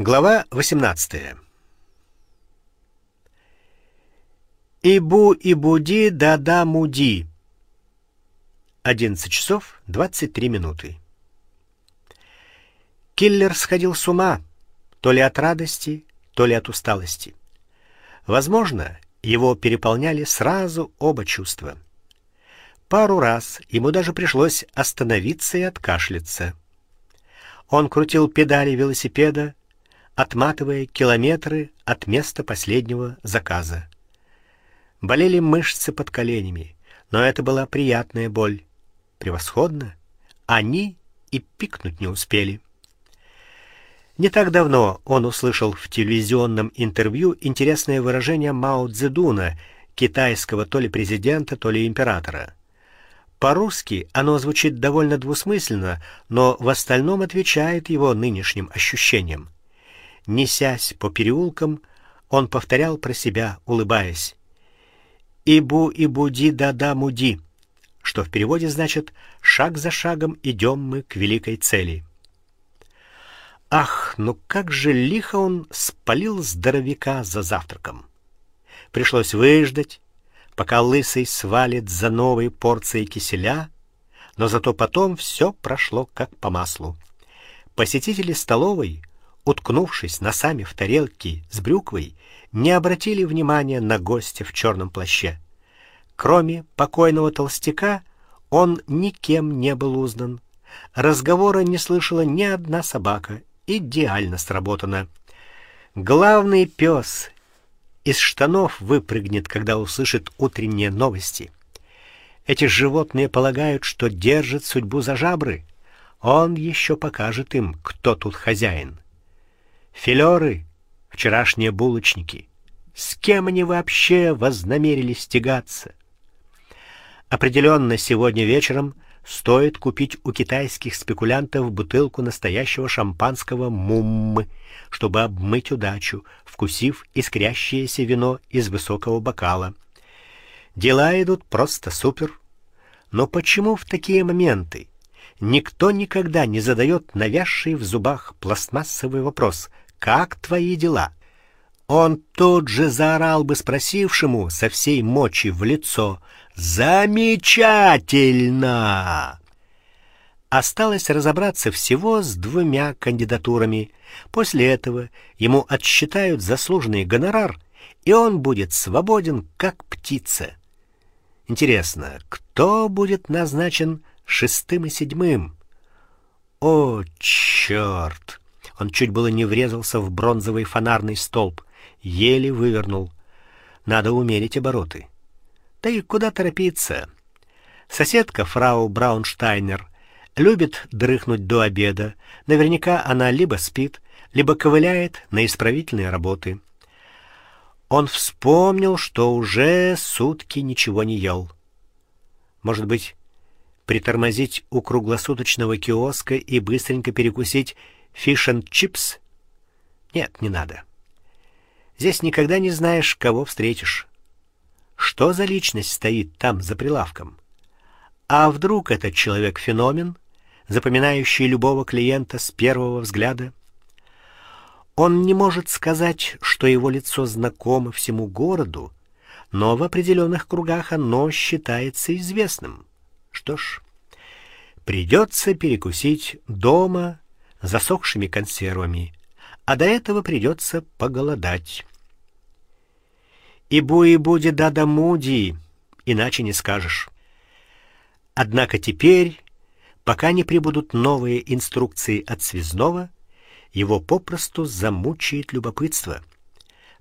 Глава 18. Ибу и буди да-да муди. 11 часов 23 минуты. Киллер сходил с ума, то ли от радости, то ли от усталости. Возможно, его переполняли сразу оба чувства. Пару раз ему даже пришлось остановиться и откашляться. Он крутил педали велосипеда, отматывая километры от места последнего заказа. Болели мышцы под коленями, но это была приятная боль. Превосходно. Они и пикнуть не успели. Не так давно он услышал в телевизионном интервью интересное выражение Мао Цзэдуна, китайского то ли президента, то ли императора. По-русски оно звучит довольно двусмысленно, но в остальном отвечает его нынешним ощущениям. Несясь по переулкам, он повторял про себя, улыбаясь: "Ибу и буди да-да муди", что в переводе значит: "Шаг за шагом идем мы к великой цели". Ах, ну как же лихо он спалил здоровяка за завтраком. Пришлось выждать, пока лысый свалит за новой порцией киселя, но зато потом все прошло как по маслу. Посетители столовой уткнувшись носами в тарелки с брюквой, не обратили внимания на гостя в черном плаще. Кроме покойного толстяка, он никем не был узнан. Разговора не слышала ни одна собака. Идеально сработано. Главный пес из штанов выпрыгнет, когда услышит утренние новости. Эти животные полагают, что держат судьбу за жабры. Он еще покажет им, кто тут хозяин. Филеры, вчерашние булочники. С кем они вообще вознамерились тягаться? Определенно сегодня вечером стоит купить у китайских спекулянтов бутылку настоящего шампанского муммы, чтобы обмыть удачу, вкусив искрящееся вино из высокого бокала. Дела идут просто супер. Но почему в такие моменты никто никогда не задает навязший в зубах пластмассовый вопрос: как твои дела? Он тут же заорал бы спросившему со всей мочи в лицо: "Замечательно!" Осталось разобраться всего с двумя кандидатурами. После этого ему отсчитают заслуженный гонорар, и он будет свободен, как птица. Интересно, кто будет назначен шестым и седьмым? О, черт! Он чуть было не врезался в бронзовый фонарный столб, еле вывернул. Надо умерить обороты. Да и куда торопиться? Соседка фрау Браунштайнер любит дрыхнуть до обеда. Наверняка она либо спит, либо ковыляет на исправительные работы. Он вспомнил, что уже сутки ничего не ел. Может быть, притормозить у круглосуточного киоска и быстренько перекусить фиш энд чипс? Нет, не надо. Здесь никогда не знаешь, кого встретишь. Что за личность стоит там за прилавком? А вдруг этот человек феномен, запоминающий любого клиента с первого взгляда? Он не может сказать, что его лицо знакомо всему городу, но в определенных кругах оно считается известным. Что ж, придется перекусить дома засохшими консервами, а до этого придется поголодать. И буи будет да муди, иначе не скажешь. Однако теперь, пока не прибудут новые инструкции от связного, его попросту замучает любопытство.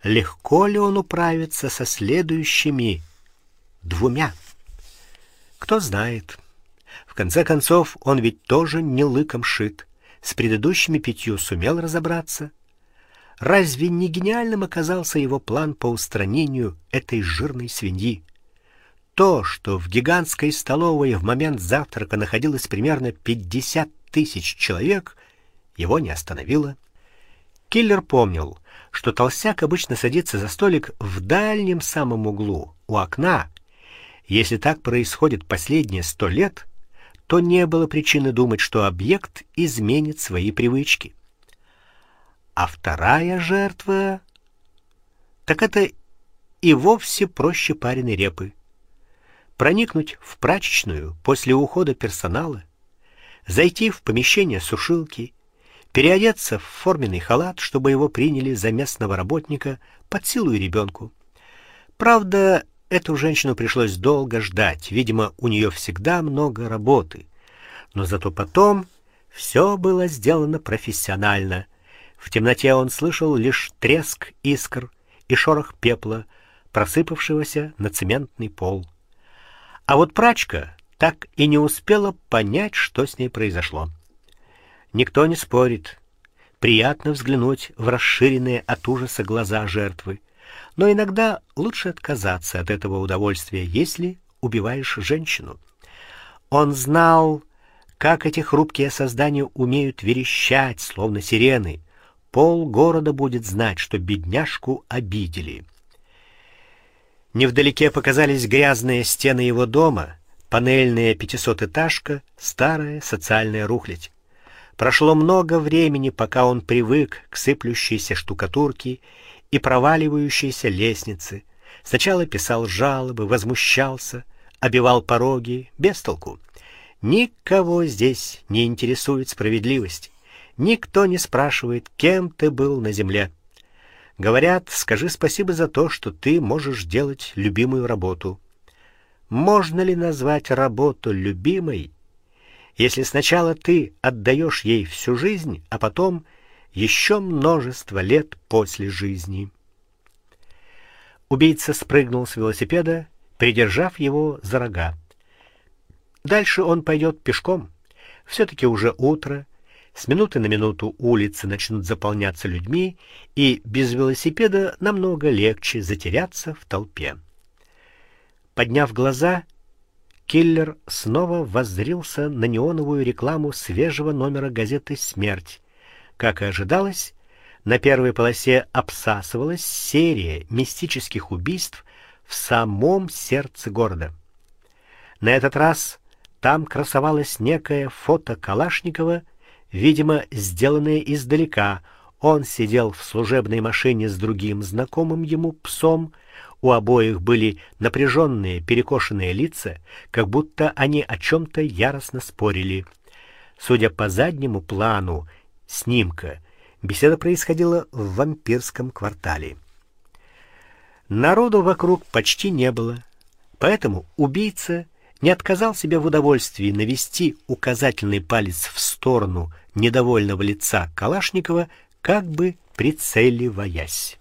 Легко ли он управится со следующими двумя? Кто знает. В конце концов, он ведь тоже не лыком шит с предыдущими пятью сумел разобраться. Разве не гениальным оказался его план по устранению этой жирной свиньи? То, что в гигантской столовой в момент завтрака находилось примерно 50 тысяч человек, его не остановило. Киллер помнил, что толстяк обычно садится за столик в дальнем самом углу, у окна. Если так происходит последние сто лет, то не было причины думать, что объект изменит свои привычки. А вторая жертва так это и вовсе проще пареной репы. Проникнуть в прачечную после ухода персонала, зайти в помещение сушилки, переодеться в форменный халат, чтобы его приняли за местного работника под силу и ребенку. Правда, эту женщину пришлось долго ждать. Видимо, у нее всегда много работы. Но зато потом все было сделано профессионально. В темноте он слышал лишь треск искр и шорох пепла, просыпавшегося на цементный пол. А вот прачка так и не успела понять, что с ней произошло. Никто не спорит. Приятно взглянуть в расширенные от ужаса глаза жертвы, но иногда лучше отказаться от этого удовольствия, если убиваешь женщину. Он знал, как эти хрупкие создания умеют верещать, словно сирены. Пол города будет знать, что бедняжку обидели. Невдалеке показались грязные стены его дома, панельная пятисотэтажка, старая социальная рухлядь. Прошло много времени, пока он привык к сыплющейся штукатурке и проваливающейся лестнице. Сначала писал жалобы, возмущался, обивал пороги, без толку. Никого здесь не интересует справедливость. Никто не спрашивает, кем ты был на земле. Говорят: "Скажи спасибо за то, что ты можешь делать любимую работу". Можно ли назвать работу любимой, если сначала ты отдаешь ей всю жизнь, а потом еще множество лет после жизни? Убийца спрыгнул с велосипеда, придержав его за рога. Дальше он пойдет пешком. все таки уже утро. С минуты на минуту улицы начнут заполняться людьми, и без велосипеда намного легче затеряться в толпе. Подняв глаза, киллер снова воззрился на неоновую рекламу свежего номера газеты Смерть. Как и ожидалось, на первой полосе обсасывалась серия мистических убийств в самом сердце города. На этот раз там красовалось некое фото Калашникова видимо, сделанные издалека. Он сидел в служебной машине с другим знакомым ему псом. У обоих были напряженные, перекошенные лица, как будто они о чем то яростно спорили. Судя по заднему плану снимка, беседа происходила в вампирском квартале. Народу вокруг почти не было, поэтому убийца не отказал себе в удовольствии навести указательный палец в сторону недовольного лица Калашникова, как бы прицеливаясь.